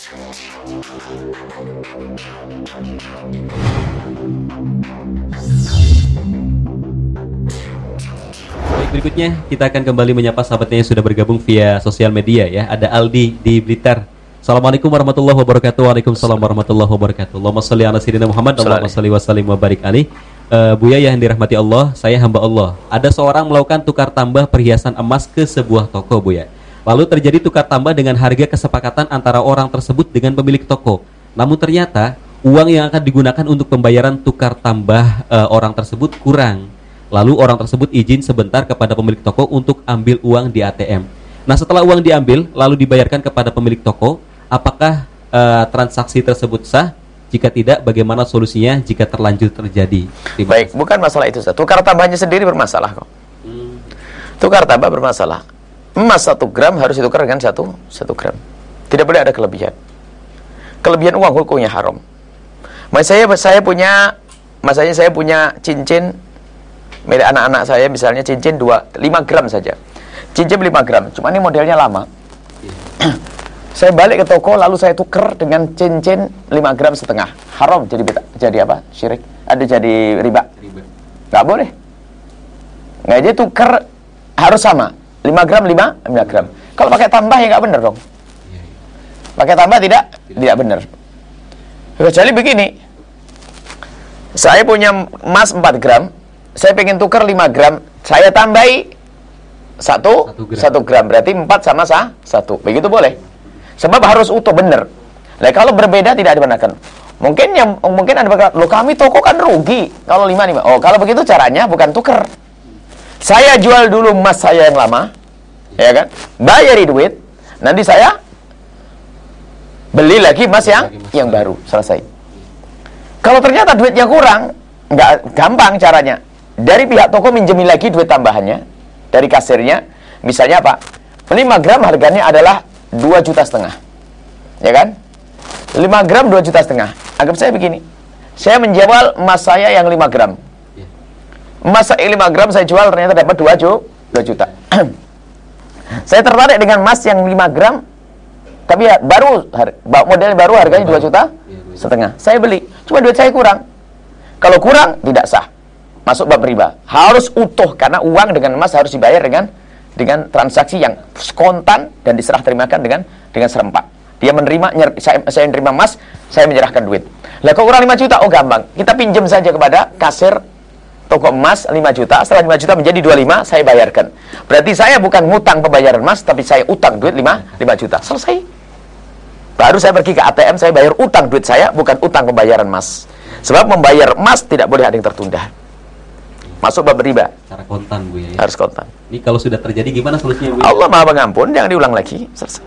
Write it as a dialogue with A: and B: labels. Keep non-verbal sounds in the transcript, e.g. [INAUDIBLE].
A: Baik, berikutnya kita akan kembali menyapa sahabatnya yang sudah bergabung via sosial media ya. Ada Aldi di Blitar. Assalamualaikum warahmatullahi wabarakatuh. Waalaikumsalam warahmatullahi wabarakatuh. Allahumma sholli ala sayyidina Muhammad. Allahumma sholli wa sallim wa barik alaihi. Uh, Buya yang dirahmati Allah, saya hamba Allah. Ada seorang melakukan tukar tambah perhiasan emas ke sebuah toko, Buya. Lalu terjadi tukar tambah dengan harga kesepakatan antara orang tersebut dengan pemilik toko. Namun ternyata uang yang akan digunakan untuk pembayaran tukar tambah uh, orang tersebut kurang. Lalu orang tersebut izin sebentar kepada pemilik toko untuk ambil uang di ATM. Nah, setelah uang diambil lalu dibayarkan kepada pemilik toko, apakah uh, transaksi tersebut sah? Jika tidak, bagaimana solusinya jika terlanjur terjadi?
B: Terima Baik, bukan masalah itu. Tukar tambahnya sendiri bermasalah kok. Hmm. Tukar tambah bermasalah. Emas satu gram harus ditukar dengan satu satu gram. Tidak boleh ada kelebihan. Kelebihan uang hukumnya haram. Mas saya saya punya, masanya saya punya cincin milik anak-anak saya misalnya cincin 2 5 gram saja. Cincin 5 gram, cuma ini modelnya lama. [CLEARS THROAT] Saya balik ke toko lalu saya tuker dengan cincin 5 gram setengah. Haram jadi beta, jadi apa? Syirik. Ada jadi riba. riba. Gak boleh. Nggak jadi tuker harus sama. 5 gram 5 5 gram. Kalau pakai tambah ya nggak benar dong. Iya, iya. Pakai tambah tidak tidak benar. Kecuali begini. Saya punya emas 4 gram, saya pengen tuker 5 gram, saya tambahi satu, satu gram. 1 gram berarti 4 sama sah, 1. Begitu boleh. Sebab harus utuh benar. Nah, kalau berbeda tidak dibenarkan. Mungkin yang mungkin ada berkata, "Lo kami toko kan rugi kalau lima lima. Oh, kalau begitu caranya bukan tuker. Saya jual dulu emas saya yang lama, ya kan? Bayari duit, nanti saya beli lagi emas yang yang baru, selesai. Kalau ternyata duitnya kurang, nggak gampang caranya. Dari pihak toko minjemin lagi duit tambahannya dari kasirnya. Misalnya apa? 5 gram harganya adalah 2 juta setengah. Ya kan? 5 gram 2 juta setengah. Anggap saya begini. Saya menjual emas saya yang 5 gram. Emas saya 5 gram saya jual ternyata dapat 2 juta. 2 [CLEARS THROAT] juta. saya tertarik dengan emas yang 5 gram tapi ya baru model baru harganya 2 juta setengah. Saya beli. Cuma duit saya kurang. Kalau kurang tidak sah. Masuk bab riba. Harus utuh karena uang dengan emas harus dibayar dengan dengan transaksi yang spontan dan diserah terimakan dengan dengan serempak. Dia menerima, nyer, saya, saya menerima emas, saya menyerahkan duit. Lah kok kurang 5 juta? Oh gampang. Kita pinjam saja kepada kasir toko emas 5 juta, setelah 5 juta menjadi 25 saya bayarkan. Berarti saya bukan ngutang pembayaran emas, tapi saya utang duit 5, 5 juta. Selesai. Baru saya pergi ke ATM, saya bayar utang duit saya, bukan utang pembayaran emas. Sebab membayar emas tidak boleh ada yang tertunda. Masuk bab riba.
A: Cara kontan Bu ya. ya.
B: Harus kontan.
A: Ini kalau sudah terjadi gimana solusinya Bu?
B: Allah? Maha Pengampun, jangan diulang lagi. Selesai.